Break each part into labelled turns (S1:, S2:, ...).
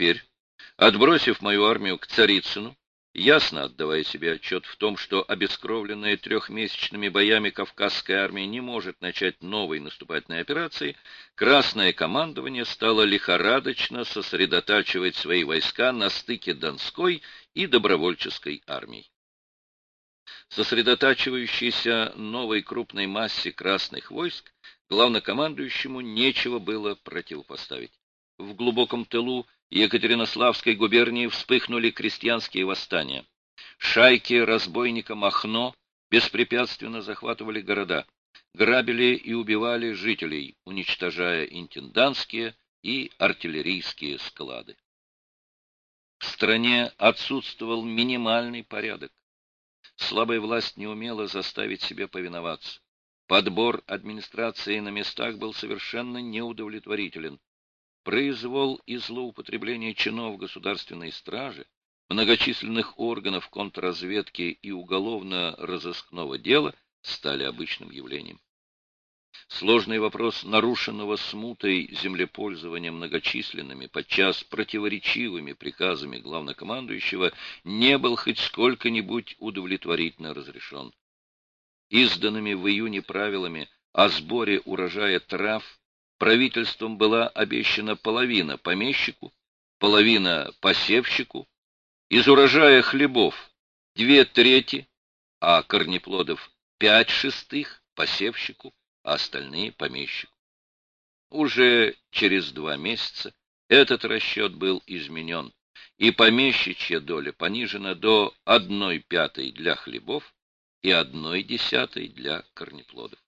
S1: теперь, отбросив мою армию к Царицыну, ясно отдавая себе отчет в том, что обескровленная трехмесячными боями Кавказская армия не может начать новой наступательной операции, Красное командование стало лихорадочно сосредотачивать свои войска на стыке Донской и добровольческой армий. Сосредотачивающейся новой крупной массе красных войск главнокомандующему нечего было противопоставить. В глубоком тылу Екатеринославской губернии вспыхнули крестьянские восстания. Шайки разбойника Махно беспрепятственно захватывали города, грабили и убивали жителей, уничтожая интендантские и артиллерийские склады. В стране отсутствовал минимальный порядок. Слабая власть не умела заставить себя повиноваться. Подбор администрации на местах был совершенно неудовлетворителен. Произвол и злоупотребление чинов государственной стражи, многочисленных органов контрразведки и уголовно-розыскного дела стали обычным явлением. Сложный вопрос нарушенного смутой землепользования многочисленными, подчас противоречивыми приказами главнокомандующего не был хоть сколько-нибудь удовлетворительно разрешен. Изданными в июне правилами о сборе урожая трав правительством была обещана половина помещику, половина посевщику, из урожая хлебов две трети, а корнеплодов пять шестых посевщику, а остальные помещику. Уже через два месяца этот расчет был изменен, и помещичья доля понижена до одной пятой для хлебов и одной десятой для корнеплодов.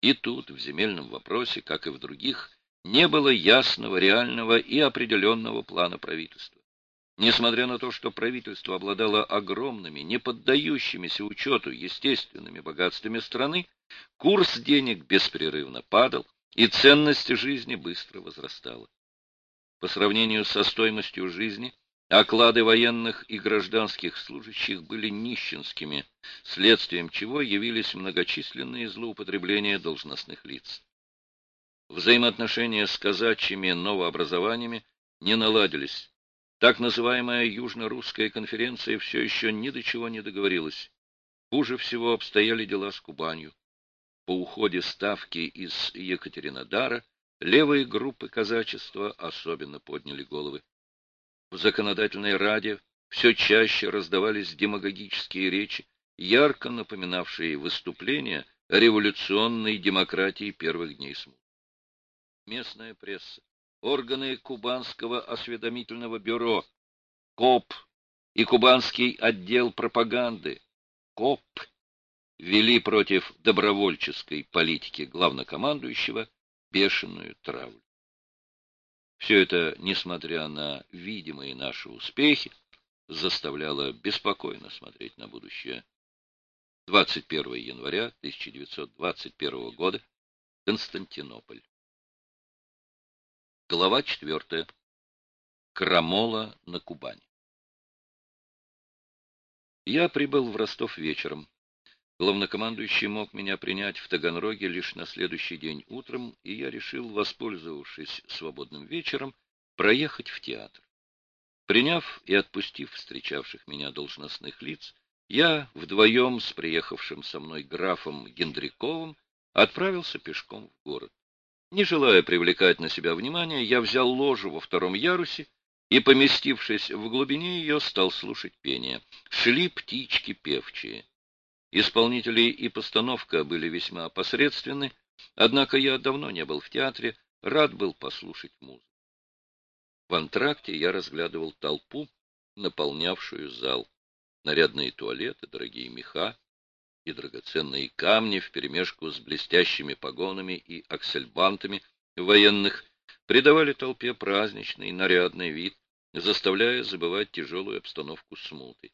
S1: И тут, в земельном вопросе, как и в других, не было ясного, реального и определенного плана правительства. Несмотря на то, что правительство обладало огромными, не поддающимися учету естественными богатствами страны, курс денег беспрерывно падал, и ценность жизни быстро возрастала. По сравнению со стоимостью жизни, Оклады военных и гражданских служащих были нищенскими, следствием чего явились многочисленные злоупотребления должностных лиц. Взаимоотношения с казачьими новообразованиями не наладились. Так называемая Южно-Русская конференция все еще ни до чего не договорилась. Хуже всего обстояли дела с Кубанью. По уходе ставки из Екатеринодара левые группы казачества особенно подняли головы. В законодательной раде все чаще раздавались демагогические речи, ярко напоминавшие выступления революционной демократии первых дней смуты. Местная пресса, органы Кубанского осведомительного бюро, КОП и Кубанский отдел пропаганды, КОП, вели против добровольческой политики главнокомандующего бешеную травлю. Все это, несмотря на видимые наши успехи, заставляло беспокойно смотреть на будущее. 21 января 1921 года. Константинополь. Глава 4. Крамола на Кубани. Я прибыл в Ростов вечером. Главнокомандующий мог меня принять в Таганроге лишь на следующий день утром, и я решил, воспользовавшись свободным вечером, проехать в театр. Приняв и отпустив встречавших меня должностных лиц, я вдвоем с приехавшим со мной графом Гендряковым отправился пешком в город. Не желая привлекать на себя внимание, я взял ложу во втором ярусе и, поместившись в глубине ее, стал слушать пение. Шли птички певчие. Исполнители и постановка были весьма посредственны, однако я давно не был в театре, рад был послушать музыку. В антракте я разглядывал толпу, наполнявшую зал. Нарядные туалеты, дорогие меха и драгоценные камни вперемешку с блестящими погонами и аксельбантами военных придавали толпе праздничный нарядный вид, заставляя забывать тяжелую обстановку смуты.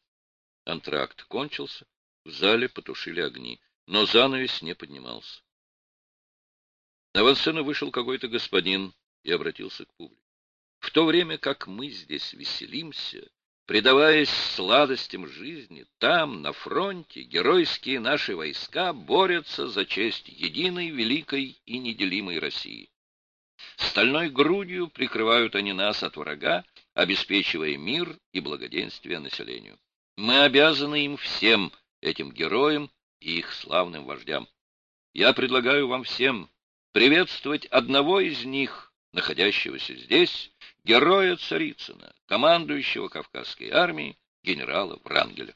S1: Антракт кончился, в зале потушили огни, но занавес не поднимался. На авансцену вышел какой-то господин и обратился к публике. В то время как мы здесь веселимся, предаваясь сладостям жизни, там, на фронте, геройские наши войска борются за честь единой, великой и неделимой России. Стальной грудью прикрывают они нас от врага, обеспечивая мир и благоденствие населению. Мы обязаны им всем, этим героям и их славным вождям. Я предлагаю вам всем приветствовать одного из них, находящегося здесь, героя Царицына, командующего Кавказской армией, генерала Врангеля.